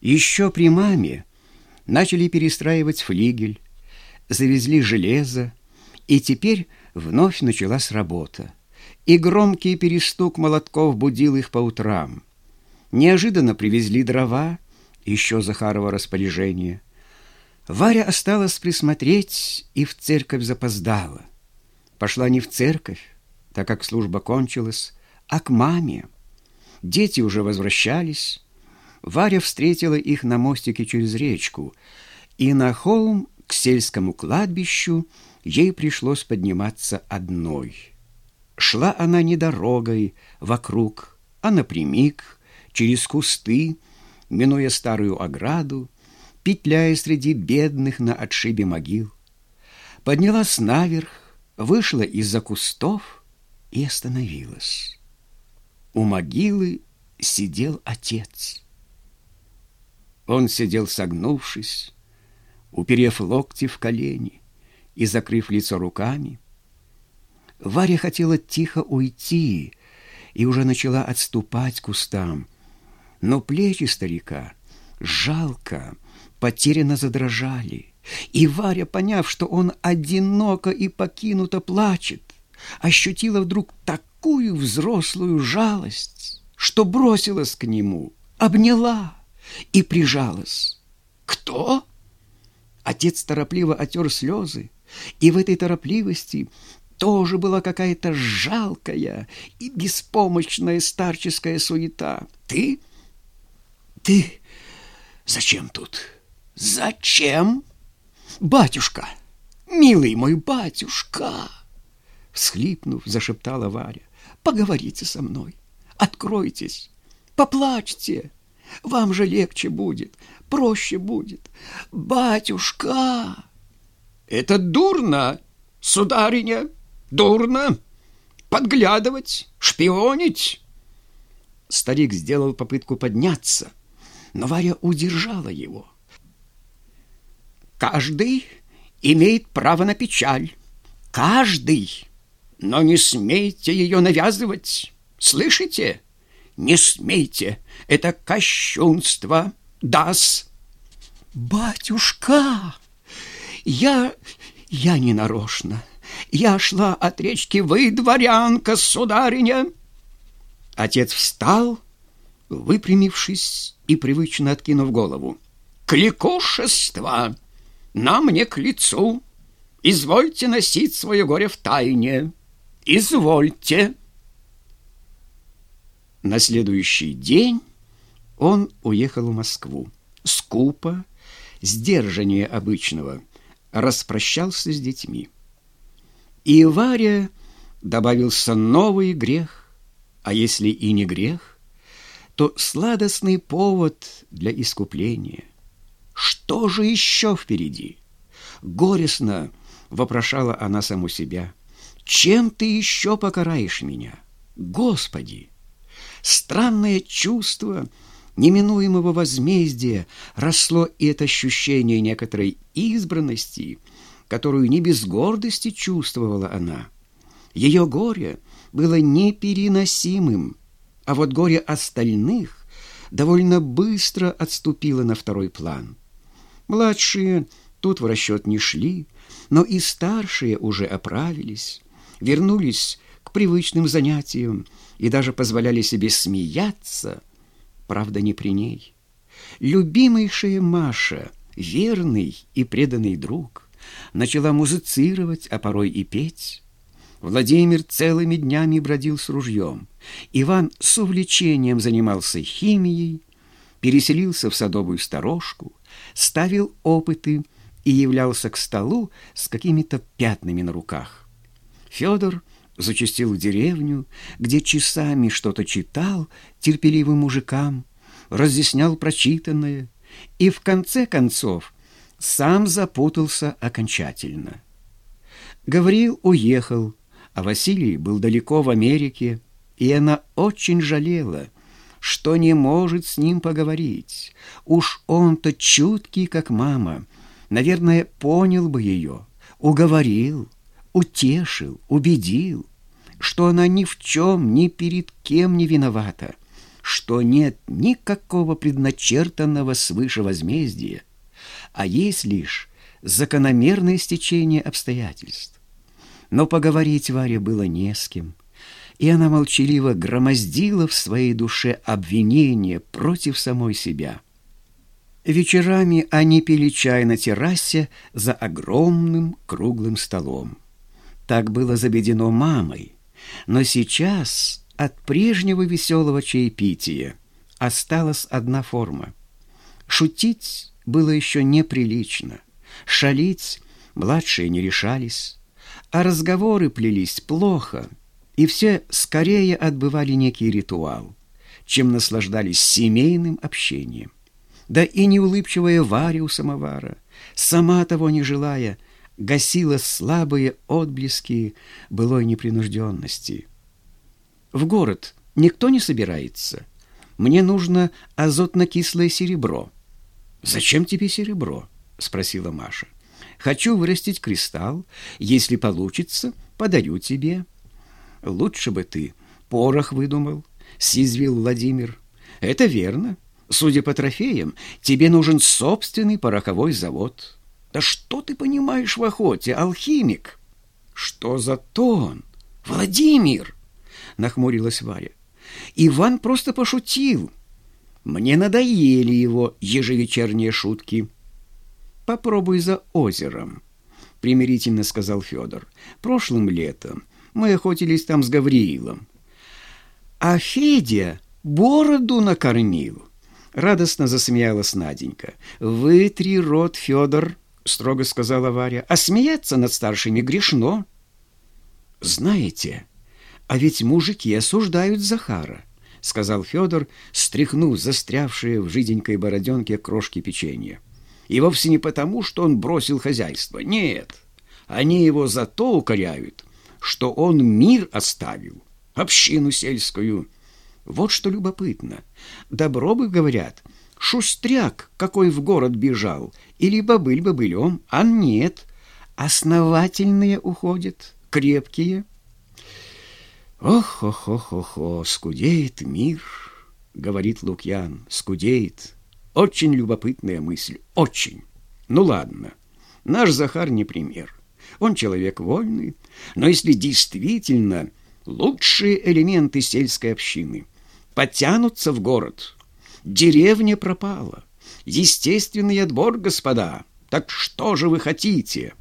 Еще при маме начали перестраивать флигель, завезли железо, и теперь вновь началась работа. И громкий перестук молотков будил их по утрам. Неожиданно привезли дрова, еще Захарова распоряжение. Варя осталась присмотреть и в церковь запоздала. Пошла не в церковь, так как служба кончилась, а к маме. Дети уже возвращались. Варя встретила их на мостике через речку, и на холм к сельскому кладбищу ей пришлось подниматься одной. Шла она не дорогой вокруг, а напрямик, через кусты, минуя старую ограду, петляя среди бедных на отшибе могил. Поднялась наверх, вышла из-за кустов и остановилась. У могилы сидел отец. Он сидел согнувшись, уперев локти в колени и закрыв лицо руками. Варя хотела тихо уйти и уже начала отступать к кустам, но плечи старика жалко, потерянно задрожали, и Варя, поняв, что он одиноко и покинуто плачет, ощутила вдруг такую взрослую жалость, что бросилась к нему, обняла и прижалась. «Кто?» Отец торопливо отер слезы, и в этой торопливости тоже была какая-то жалкая и беспомощная старческая суета. «Ты? Ты зачем тут? Зачем? Батюшка, милый мой батюшка!» Всхлипнув, зашептала Варя. «Поговорите со мной, откройтесь, поплачьте!» Вам же легче будет, проще будет. Батюшка! Это дурно, сударыня, дурно. Подглядывать, шпионить. Старик сделал попытку подняться, но Варя удержала его. Каждый имеет право на печаль. Каждый. Но не смейте ее навязывать. Слышите? Не смейте, это кощунство, дас. Батюшка, я, я не нарочно. Я шла от речки, вы, дворянка, сударыня. Отец встал, выпрямившись и привычно откинув голову. Кликушество нам не к лицу. Извольте носить свое горе в тайне. Извольте. На следующий день он уехал в Москву. Скупо, сдержаннее обычного, распрощался с детьми. И Варя добавился новый грех, а если и не грех, то сладостный повод для искупления. Что же еще впереди? Горестно вопрошала она саму себя. Чем ты еще покараешь меня? Господи! Странное чувство неминуемого возмездия росло и от ощущения некоторой избранности, которую не без гордости чувствовала она. Ее горе было непереносимым, а вот горе остальных довольно быстро отступило на второй план. Младшие тут в расчет не шли, но и старшие уже оправились, вернулись к привычным занятиям, и даже позволяли себе смеяться, правда, не при ней. Любимейшая Маша, верный и преданный друг, начала музицировать, а порой и петь. Владимир целыми днями бродил с ружьем. Иван с увлечением занимался химией, переселился в садовую сторожку, ставил опыты и являлся к столу с какими-то пятнами на руках. Федор зачастил в деревню, где часами что-то читал терпеливым мужикам, разъяснял прочитанное и, в конце концов, сам запутался окончательно. Гавриил уехал, а Василий был далеко в Америке, и она очень жалела, что не может с ним поговорить. Уж он-то чуткий, как мама, наверное, понял бы ее, уговорил, утешил, убедил что она ни в чем, ни перед кем не виновата, что нет никакого предначертанного свыше возмездия, а есть лишь закономерное стечение обстоятельств. Но поговорить Варе было не с кем, и она молчаливо громоздила в своей душе обвинения против самой себя. Вечерами они пили чай на террасе за огромным круглым столом. Так было заведено мамой, но сейчас от прежнего веселого чаепития осталась одна форма. Шутить было еще неприлично, шалить младшие не решались, а разговоры плелись плохо, и все скорее отбывали некий ритуал, чем наслаждались семейным общением. Да и неулыбчивая Варя у самовара, сама того не желая, гасила слабые отблески былой непринужденности. «В город никто не собирается. Мне нужно азотно-кислое серебро». «Зачем тебе серебро?» — спросила Маша. Хочу вырастить кристалл. Если получится, подарю тебе». «Лучше бы ты порох выдумал», — съязвил Владимир. «Это верно. Судя по трофеям, тебе нужен собственный пороховой завод». «Да что ты понимаешь в охоте, алхимик?» «Что за тон? Владимир!» — нахмурилась Варя. «Иван просто пошутил. Мне надоели его ежевечерние шутки». Попробуй за озером, примирительно сказал Федор. Прошлым летом мы охотились там с Гавриилом. А Федя бороду накормил. Радостно засмеялась Наденька. «Вытри рот, Федор», — строго сказала Варя. «А смеяться над старшими грешно». «Знаете, а ведь мужики осуждают Захара», — сказал Федор, стряхнув застрявшие в жиденькой бороденке крошки печенья. И вовсе не потому, что он бросил хозяйство. Нет, они его за укоряют, что он мир оставил, общину сельскую. Вот что любопытно. Добро бы, говорят, шустряк, какой в город бежал, или бобыль бобылем, а нет, основательные уходят, крепкие. «Ох-ох-ох-ох, скудеет мир», — говорит Лукьян, — «скудеет». Очень любопытная мысль, очень. Ну ладно, наш Захар не пример. Он человек вольный, но если действительно лучшие элементы сельской общины потянутся в город, деревня пропала, естественный отбор, господа, так что же вы хотите?»